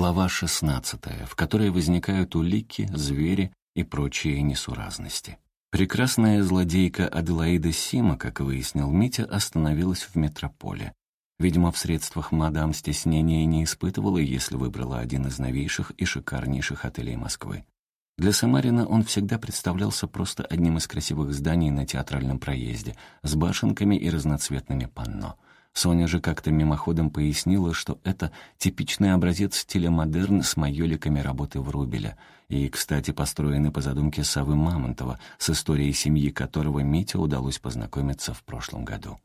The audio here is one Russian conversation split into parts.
Глава 16, в которой возникают улики, звери и прочие несуразности. Прекрасная злодейка Аделаида Сима, как выяснил Митя, остановилась в метрополе. Видимо, в средствах мадам стеснения не испытывала, если выбрала один из новейших и шикарнейших отелей Москвы. Для Самарина он всегда представлялся просто одним из красивых зданий на театральном проезде, с башенками и разноцветными панно — Соня же как-то мимоходом пояснила, что это типичный образец стиля модерн с майоликами работы Врубеля. И, кстати, построены по задумке Савы Мамонтова, с историей семьи которого Мите удалось познакомиться в прошлом году.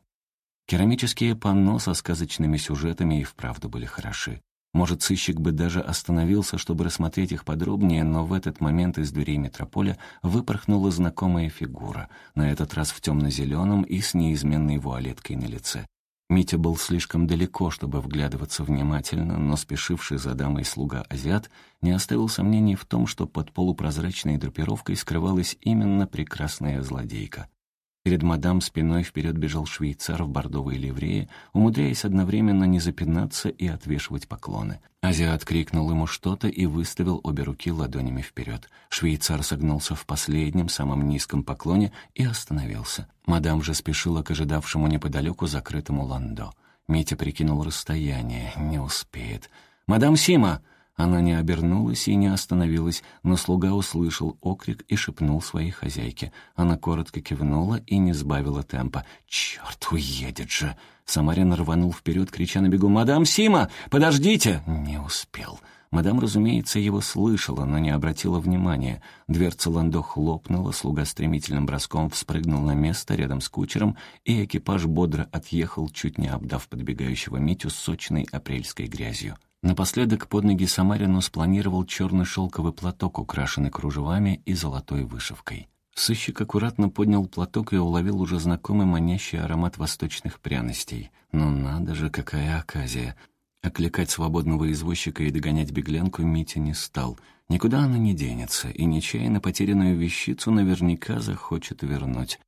Керамические панно со сказочными сюжетами и вправду были хороши. Может, сыщик бы даже остановился, чтобы рассмотреть их подробнее, но в этот момент из дверей метрополя выпорхнула знакомая фигура, на этот раз в темно-зеленом и с неизменной вуалеткой на лице. Митя был слишком далеко, чтобы вглядываться внимательно, но спешивший за дамой слуга-азиат не оставил сомнений в том, что под полупрозрачной драпировкой скрывалась именно прекрасная злодейка. Перед мадам спиной вперед бежал швейцар в бордовой ливрее, умудряясь одновременно не запинаться и отвешивать поклоны. Азиат крикнул ему что-то и выставил обе руки ладонями вперед. Швейцар согнулся в последнем, самом низком поклоне и остановился. Мадам же спешила к ожидавшему неподалеку закрытому ландо. Митя прикинул расстояние. Не успеет. «Мадам Сима!» Она не обернулась и не остановилась, но слуга услышал окрик и шепнул своей хозяйке. Она коротко кивнула и не сбавила темпа. «Черт, уедет же!» Самарин рванул вперед, крича на бегу. «Мадам Сима, подождите!» Не успел. Мадам, разумеется, его слышала, но не обратила внимания. Дверца ландо хлопнула, слуга стремительным броском вспрыгнул на место рядом с кучером, и экипаж бодро отъехал, чуть не обдав подбегающего Митю сочной апрельской грязью. Напоследок под ноги Самарину спланировал черный шелковый платок, украшенный кружевами и золотой вышивкой. Сыщик аккуратно поднял платок и уловил уже знакомый манящий аромат восточных пряностей. Ну надо же, какая оказия! Окликать свободного извозчика и догонять беглянку Митя не стал. Никуда она не денется, и нечаянно потерянную вещицу наверняка захочет вернуть.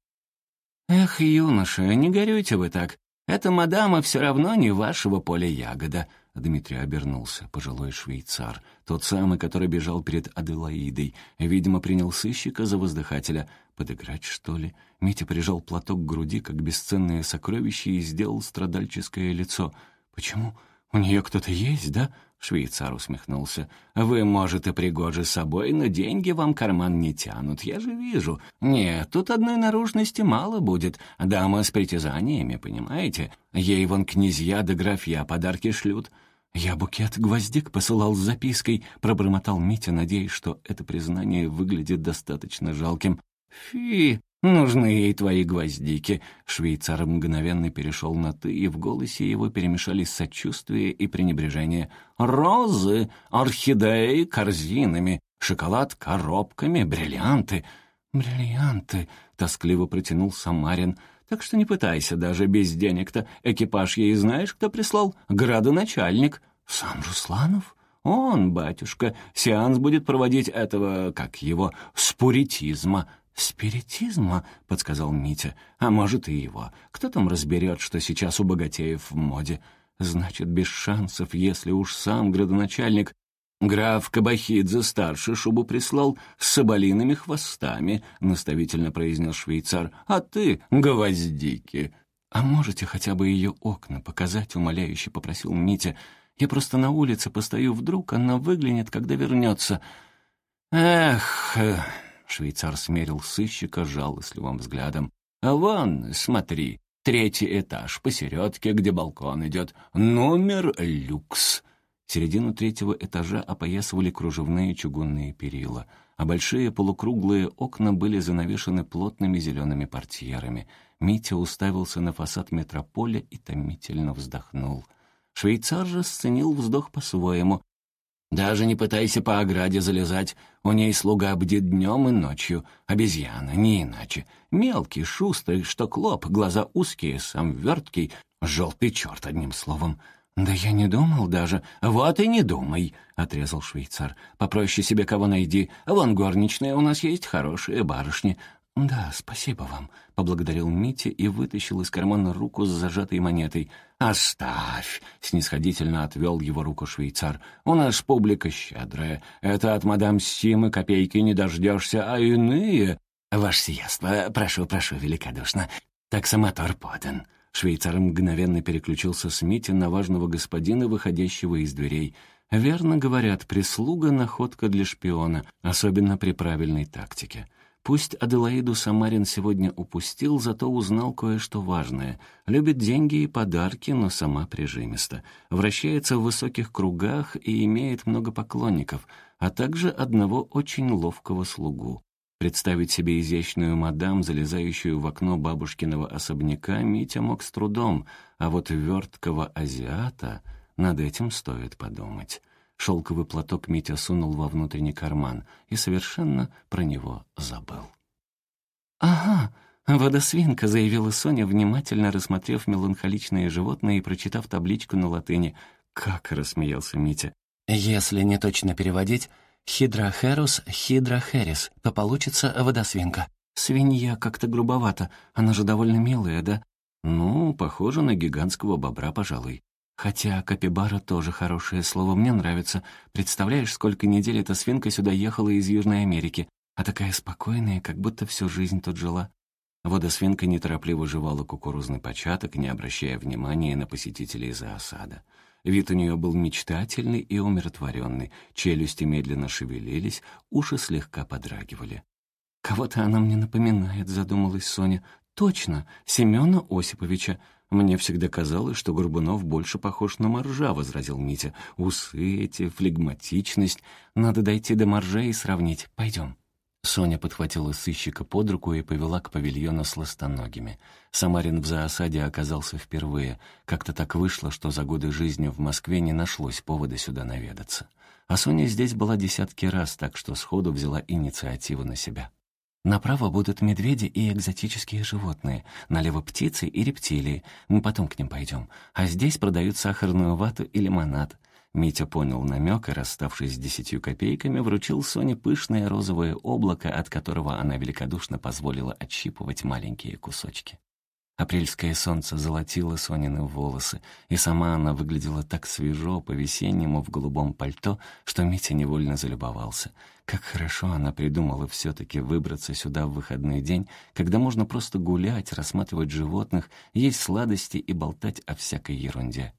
«Эх, юноша, не горюйте вы так. Эта мадама все равно не вашего поля ягода», Дмитрий обернулся, пожилой швейцар, тот самый, который бежал перед Аделаидой. Видимо, принял сыщика за воздыхателя. Подыграть, что ли? Митя прижал платок к груди, как бесценное сокровище, и сделал страдальческое лицо. «Почему? У нее кто-то есть, да?» Швейцар усмехнулся. «Вы, может, и пригожи собой, но деньги вам карман не тянут, я же вижу. Нет, тут одной наружности мало будет. Дама с притязаниями, понимаете? Ей вон князья да графья подарки шлют». «Я букет гвоздик посылал с запиской», — пробормотал Митя, надеясь, что это признание выглядит достаточно жалким. «Фи, нужны ей твои гвоздики». Швейцар мгновенно перешел на «ты», и в голосе его перемешались сочувствие и пренебрежение. «Розы, орхидеи корзинами, шоколад коробками, бриллианты». «Бриллианты», — тоскливо протянул Самарин, — так что не пытайся даже без денег-то. Экипаж ей знаешь, кто прислал? Градоначальник. Сам Русланов? Он, батюшка, сеанс будет проводить этого, как его, спуритизма. «Спиритизма?» — подсказал Митя. «А может, и его. Кто там разберет, что сейчас у богатеев в моде? Значит, без шансов, если уж сам градоначальник «Граф Кабахидзе-старший шубу прислал с соболиными хвостами», — наставительно произнес швейцар. «А ты — гвоздики». «А можете хотя бы ее окна показать?» — умоляюще попросил Митя. «Я просто на улице постою, вдруг она выглянет, когда вернется». «Эх!» — швейцар смерил сыщика жалостливым взглядом. «А вон, смотри, третий этаж, посередке, где балкон идет. Номер люкс». Середину третьего этажа опоясывали кружевные чугунные перила, а большие полукруглые окна были занавешены плотными зелеными портьерами. Митя уставился на фасад метрополя и томительно вздохнул. Швейцар же сценил вздох по-своему. «Даже не пытайся по ограде залезать. У ней слуга бдит днем и ночью. Обезьяна, не иначе. Мелкий, шустрый, что клоп, глаза узкие, сам верткий. Желтый черт, одним словом. «Да я не думал даже». «Вот и не думай», — отрезал швейцар. «Попроще себе кого найди. Вон горничная у нас есть, хорошие барышни». «Да, спасибо вам», — поблагодарил Митя и вытащил из кармана руку с зажатой монетой. «Оставь!» — снисходительно отвел его руку швейцар. «У нас публика щедрая. Это от мадам Симы копейки не дождешься, а иные...» «Ваше сиятельство, прошу, прошу, великодушно. Таксомотор подан». Швейцар мгновенно переключился с Мити на важного господина, выходящего из дверей. «Верно говорят, прислуга — находка для шпиона, особенно при правильной тактике». Пусть Аделаиду Самарин сегодня упустил, зато узнал кое-что важное. Любит деньги и подарки, но сама прижимиста. Вращается в высоких кругах и имеет много поклонников, а также одного очень ловкого слугу. Представить себе изящную мадам, залезающую в окно бабушкиного особняка, Митя мог с трудом, а вот верткого азиата над этим стоит подумать. Шелковый платок Митя сунул во внутренний карман и совершенно про него забыл. «Ага, водосвинка», — заявила Соня, внимательно рассмотрев меланхоличные животные и прочитав табличку на латыни. «Как!» — рассмеялся Митя. «Если не точно переводить, «хидрохерус хидрохерис», то получится «водосвинка». «Свинья как-то грубовато, она же довольно милая, да?» «Ну, похоже на гигантского бобра, пожалуй». Хотя капибара тоже хорошее слово, мне нравится. Представляешь, сколько недель эта свинка сюда ехала из Южной Америки, а такая спокойная, как будто всю жизнь тут жила. Водосвинка неторопливо жевала кукурузный початок, не обращая внимания на посетителей за осада. Вид у нее был мечтательный и умиротворенный, челюсти медленно шевелились, уши слегка подрагивали. «Кого-то она мне напоминает», — задумалась Соня. «Точно, Семена Осиповича. «Мне всегда казалось, что Горбунов больше похож на моржа», — возразил Митя. «Усы эти, флегматичность. Надо дойти до моржа и сравнить. Пойдем». Соня подхватила сыщика под руку и повела к павильону с ластоногими. Самарин в зоосаде оказался впервые. Как-то так вышло, что за годы жизни в Москве не нашлось повода сюда наведаться. А Соня здесь была десятки раз, так что сходу взяла инициативу на себя. Направо будут медведи и экзотические животные, налево птицы и рептилии. Мы потом к ним пойдем. А здесь продают сахарную вату и лимонад. Митя понял намек и, расставшись с десятью копейками, вручил Соне пышное розовое облако, от которого она великодушно позволила отщипывать маленькие кусочки. Апрельское солнце золотило Сонины волосы, и сама она выглядела так свежо по-весеннему в голубом пальто, что Митя невольно залюбовался. Как хорошо она придумала все-таки выбраться сюда в выходной день, когда можно просто гулять, рассматривать животных, есть сладости и болтать о всякой ерунде.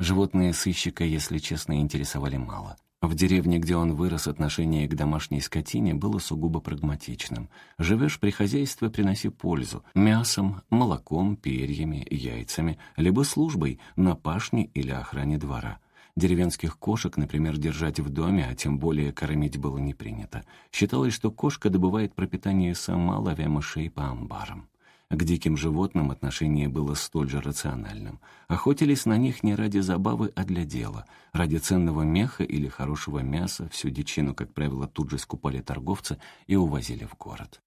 Животные сыщика, если честно, интересовали мало. В деревне, где он вырос, отношение к домашней скотине было сугубо прагматичным. Живешь при хозяйстве, приноси пользу. Мясом, молоком, перьями, яйцами, либо службой на пашне или охране двора. Деревенских кошек, например, держать в доме, а тем более кормить было не принято. Считалось, что кошка добывает пропитание сама, ловя мышей по амбарам. К диким животным отношение было столь же рациональным. Охотились на них не ради забавы, а для дела. Ради ценного меха или хорошего мяса всю дичину, как правило, тут же скупали торговцы и увозили в город.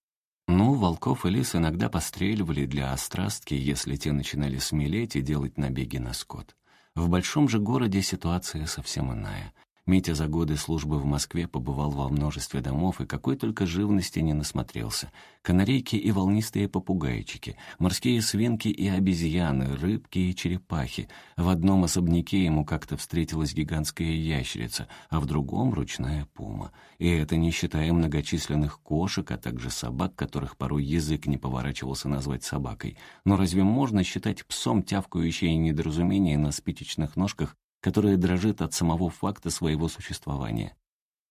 Ну, волков и лис иногда постреливали для острастки, если те начинали смелеть и делать набеги на скот. В большом же городе ситуация совсем иная. Митя за годы службы в Москве побывал во множестве домов и какой только живности не насмотрелся. Канарейки и волнистые попугайчики, морские свинки и обезьяны, рыбки и черепахи. В одном особняке ему как-то встретилась гигантская ящерица, а в другом — ручная пума. И это не считая многочисленных кошек, а также собак, которых порой язык не поворачивался назвать собакой. Но разве можно считать псом тявкающее недоразумение на спичечных ножках которая дрожит от самого факта своего существования.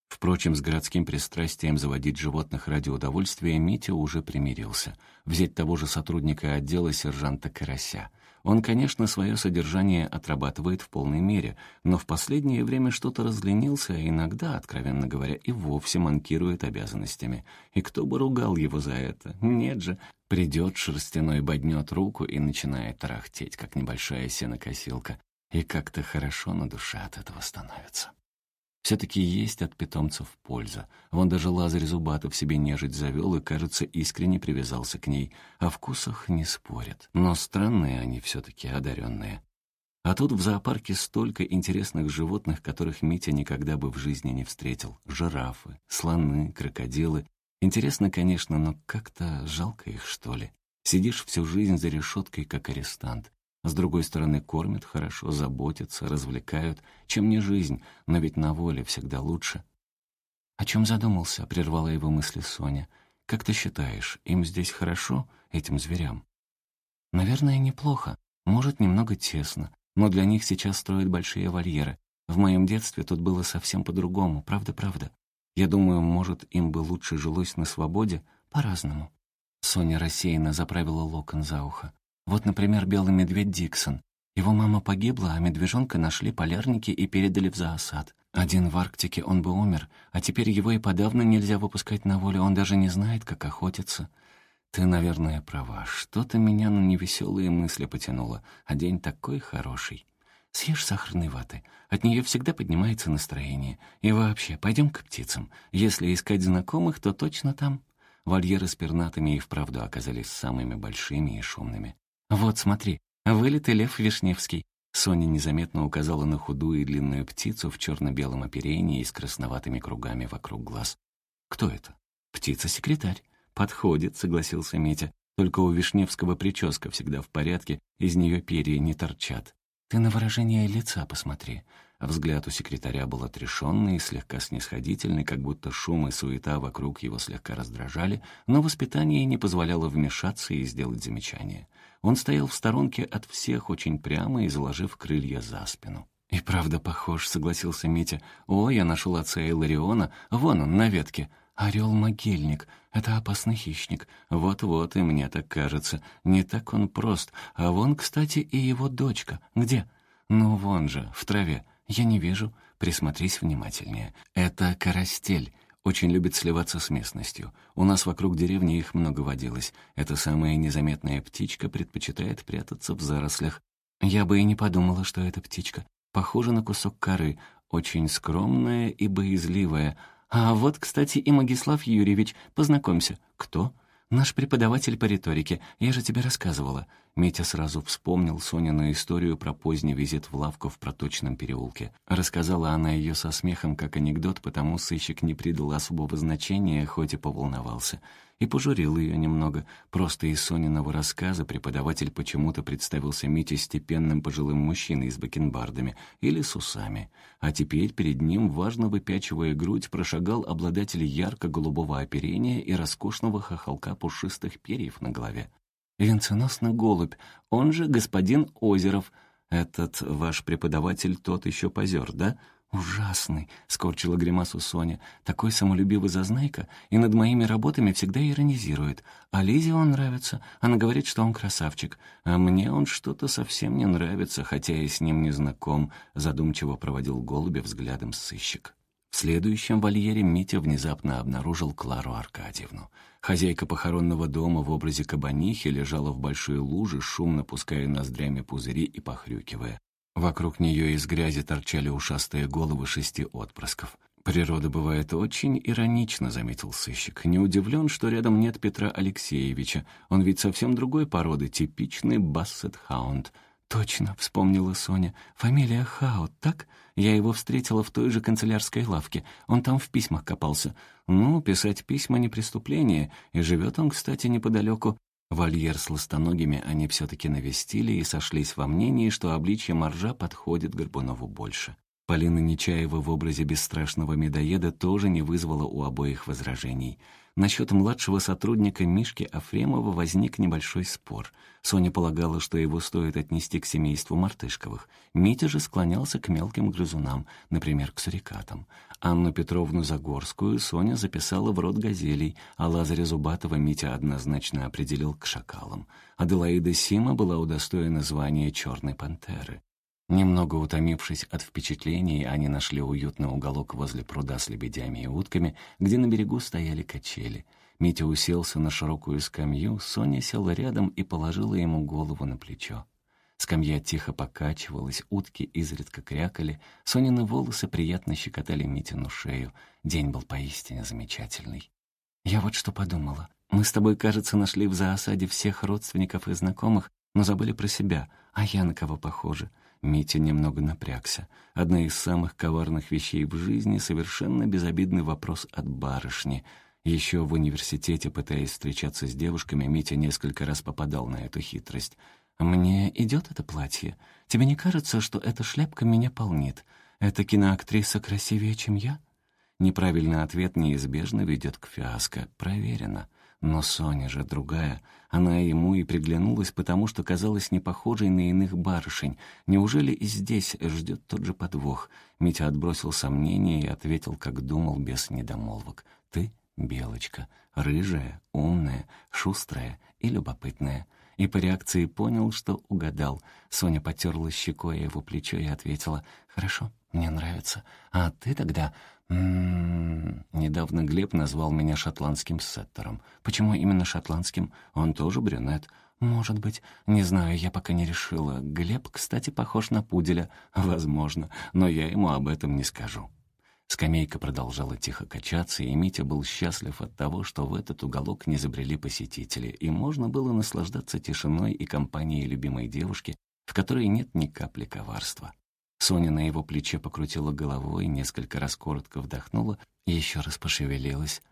Впрочем, с городским пристрастием заводить животных ради удовольствия Митя уже примирился. Взять того же сотрудника отдела сержанта Карася. Он, конечно, свое содержание отрабатывает в полной мере, но в последнее время что-то разленился, а иногда, откровенно говоря, и вовсе манкирует обязанностями. И кто бы ругал его за это? Нет же. Придет шерстяной, боднет руку и начинает тарахтеть, как небольшая сенокосилка и как-то хорошо на душе от этого становится. Все-таки есть от питомцев польза. Вон даже Лазарь Зубатов себе нежить завел и, кажется, искренне привязался к ней. О вкусах не спорят. Но странные они все-таки, одаренные. А тут в зоопарке столько интересных животных, которых Митя никогда бы в жизни не встретил. Жирафы, слоны, крокодилы Интересно, конечно, но как-то жалко их, что ли. Сидишь всю жизнь за решеткой, как арестант. С другой стороны, кормят хорошо, заботятся, развлекают. Чем не жизнь, но ведь на воле всегда лучше. «О чем задумался?» — прервала его мысли Соня. «Как ты считаешь, им здесь хорошо, этим зверям?» «Наверное, неплохо. Может, немного тесно. Но для них сейчас строят большие вольеры. В моем детстве тут было совсем по-другому, правда-правда. Я думаю, может, им бы лучше жилось на свободе по-разному». Соня рассеянно заправила локон за ухо. «Вот, например, белый медведь Диксон. Его мама погибла, а медвежонка нашли полярники и передали в зоосад. Один в Арктике он бы умер, а теперь его и подавно нельзя выпускать на волю, он даже не знает, как охотиться. Ты, наверное, права. Что-то меня на невеселые мысли потянуло, а день такой хороший. Съешь сахарной ваты. От нее всегда поднимается настроение. И вообще, пойдем к птицам. Если искать знакомых, то точно там. Вольеры с пернатыми и вправду оказались самыми большими и шумными. Вот, смотри, вылитый лев Вишневский. Соня незаметно указала на худую и длинную птицу в черно-белом оперении и с красноватыми кругами вокруг глаз. «Кто это?» «Птица-секретарь». «Подходит», — согласился Митя. «Только у Вишневского прическа всегда в порядке, из нее перья не торчат». «Ты на выражение лица посмотри». Взгляд у секретаря был отрешенный и слегка снисходительный, как будто шум и суета вокруг его слегка раздражали, но воспитание не позволяло вмешаться и сделать замечание. Он стоял в сторонке от всех очень прямо и заложив крылья за спину. «И правда похож», — согласился Митя. «О, я нашел отца Илариона. Вон он, на ветке. Орел-могильник. Это опасный хищник. Вот-вот, и мне так кажется. Не так он прост. А вон, кстати, и его дочка. Где? Ну, вон же, в траве. Я не вижу. Присмотрись внимательнее. Это карастель. Очень любит сливаться с местностью. У нас вокруг деревни их много водилось. Эта самая незаметная птичка предпочитает прятаться в зарослях. Я бы и не подумала, что это птичка. Похожа на кусок коры, очень скромная и боязливая, а вот, кстати, и Магислав Юрьевич. Познакомься. Кто? Наш преподаватель по риторике. Я же тебе рассказывала. Митя сразу вспомнил Сонину историю про поздний визит в лавку в проточном переулке. Рассказала она ее со смехом как анекдот, потому сыщик не придал особого значения, хоть и поволновался. И пожурил ее немного. Просто из Сониного рассказа преподаватель почему-то представился Мите степенным пожилым мужчиной с бакенбардами или с усами. А теперь перед ним, важно выпячивая грудь, прошагал обладатель ярко-голубого оперения и роскошного хохолка пушистых перьев на голове венценосный голубь, он же господин Озеров. Этот ваш преподаватель тот еще позер, да? «Ужасный», — скорчила гримасу Соня. «Такой самолюбивый зазнайка и над моими работами всегда иронизирует. А Лизе он нравится. Она говорит, что он красавчик. А мне он что-то совсем не нравится, хотя я с ним не знаком», — задумчиво проводил голубя взглядом сыщик. В следующем вольере Митя внезапно обнаружил Клару Аркадьевну. Хозяйка похоронного дома в образе кабанихи лежала в большой луже, шумно пуская ноздрями пузыри и похрюкивая. Вокруг нее из грязи торчали ушастые головы шести отпрысков. «Природа бывает очень иронично», — заметил сыщик. «Не удивлен, что рядом нет Петра Алексеевича. Он ведь совсем другой породы, типичный бассет-хаунд. «Точно», — вспомнила Соня. «Фамилия Хаут, так? Я его встретила в той же канцелярской лавке. Он там в письмах копался. Ну, писать письма не преступление, и живет он, кстати, неподалеку. Вольер с ластоногими они все-таки навестили и сошлись во мнении, что обличье моржа подходит Горбунову больше. Полина Нечаева в образе бесстрашного медоеда тоже не вызвала у обоих возражений — Насчет младшего сотрудника Мишки Афремова возник небольшой спор. Соня полагала, что его стоит отнести к семейству Мартышковых. Митя же склонялся к мелким грызунам, например, к сурикатам. Анну Петровну Загорскую Соня записала в рот газелей, а Лазаря Зубатова Митя однозначно определил к шакалам. Аделаида Сима была удостоена звания «Черной пантеры». Немного утомившись от впечатлений, они нашли уютный уголок возле пруда с лебедями и утками, где на берегу стояли качели. Митя уселся на широкую скамью, Соня села рядом и положила ему голову на плечо. Скамья тихо покачивалась, утки изредка крякали, Сонины волосы приятно щекотали Митину шею. День был поистине замечательный. «Я вот что подумала. Мы с тобой, кажется, нашли в зоосаде всех родственников и знакомых, но забыли про себя. А я на кого похожа? Митя немного напрягся. Одна из самых коварных вещей в жизни — совершенно безобидный вопрос от барышни. Еще в университете, пытаясь встречаться с девушками, Митя несколько раз попадал на эту хитрость. «Мне идет это платье? Тебе не кажется, что эта шляпка меня полнит? Эта киноактриса красивее, чем я?» Неправильный ответ неизбежно ведет к фиаско. Проверено. Но Соня же другая. Она ему и приглянулась, потому что казалась не похожей на иных барышень. Неужели и здесь ждет тот же подвох? Митя отбросил сомнения и ответил, как думал, без недомолвок. «Ты — белочка, рыжая, умная, шустрая и любопытная». И по реакции понял, что угадал. Соня потерла щекой его плечо и ответила, «Хорошо, мне нравится. А ты тогда. Недавно Глеб назвал меня шотландским сеттером. Почему именно шотландским? Он тоже брюнет. Может быть. Не знаю, я пока не решила. Глеб, кстати, похож на пуделя. Возможно. Но я ему об этом не скажу. Скамейка продолжала тихо качаться, и Митя был счастлив от того, что в этот уголок не забрели посетители, и можно было наслаждаться тишиной и компанией любимой девушки, в которой нет ни капли коварства. Соня на его плече покрутила головой, несколько раз коротко вдохнула и еще раз пошевелилась.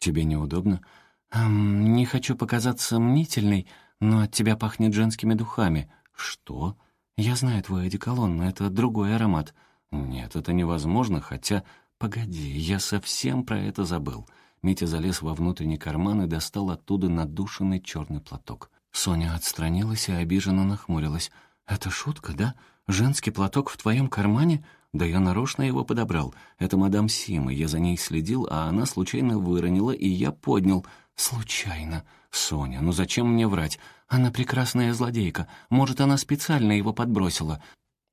«Тебе неудобно?» эм, «Не хочу показаться мнительной, но от тебя пахнет женскими духами». «Что?» «Я знаю твой одеколон, но это другой аромат». «Нет, это невозможно, хотя...» «Погоди, я совсем про это забыл». Митя залез во внутренний карман и достал оттуда надушенный черный платок. Соня отстранилась и обиженно нахмурилась. «Это шутка, да? Женский платок в твоем кармане? Да я нарочно его подобрал. Это мадам Сима, я за ней следил, а она случайно выронила, и я поднял. Случайно. Соня, ну зачем мне врать? Она прекрасная злодейка. Может, она специально его подбросила.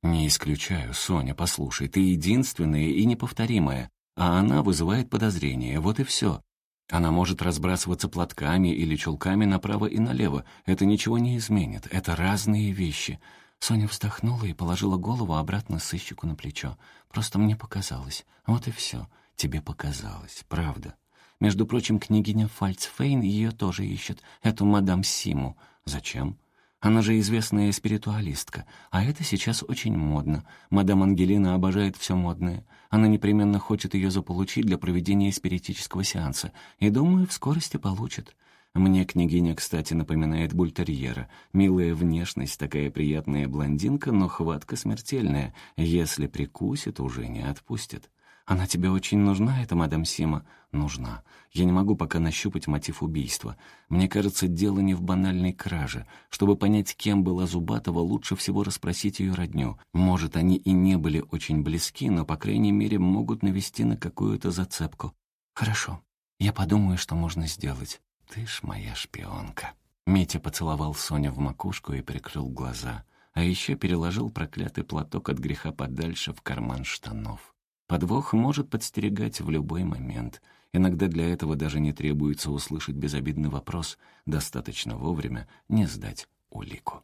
Не исключаю, Соня, послушай, ты единственная и неповторимая, а она вызывает подозрения, вот и все. Она может разбрасываться платками или чулками направо и налево. Это ничего не изменит. Это разные вещи. Соня вздохнула и положила голову обратно сыщику на плечо. «Просто мне показалось. Вот и все. Тебе показалось. Правда. Между прочим, княгиня Фальцфейн ее тоже ищет. Эту мадам Симу. Зачем?» Она же известная спиритуалистка, а это сейчас очень модно. Мадам Ангелина обожает все модное. Она непременно хочет ее заполучить для проведения спиритического сеанса. И, думаю, в скорости получит. Мне княгиня, кстати, напоминает бультерьера. Милая внешность, такая приятная блондинка, но хватка смертельная. Если прикусит, уже не отпустит. Она тебе очень нужна, эта мадам Сима? Нужна. Я не могу пока нащупать мотив убийства. Мне кажется, дело не в банальной краже. Чтобы понять, кем была Зубатова, лучше всего расспросить ее родню. Может, они и не были очень близки, но, по крайней мере, могут навести на какую-то зацепку. Хорошо. Я подумаю, что можно сделать. «Ты ж моя шпионка». Митя поцеловал Соню в макушку и прикрыл глаза, а еще переложил проклятый платок от греха подальше в карман штанов. Подвох может подстерегать в любой момент. Иногда для этого даже не требуется услышать безобидный вопрос, достаточно вовремя не сдать улику.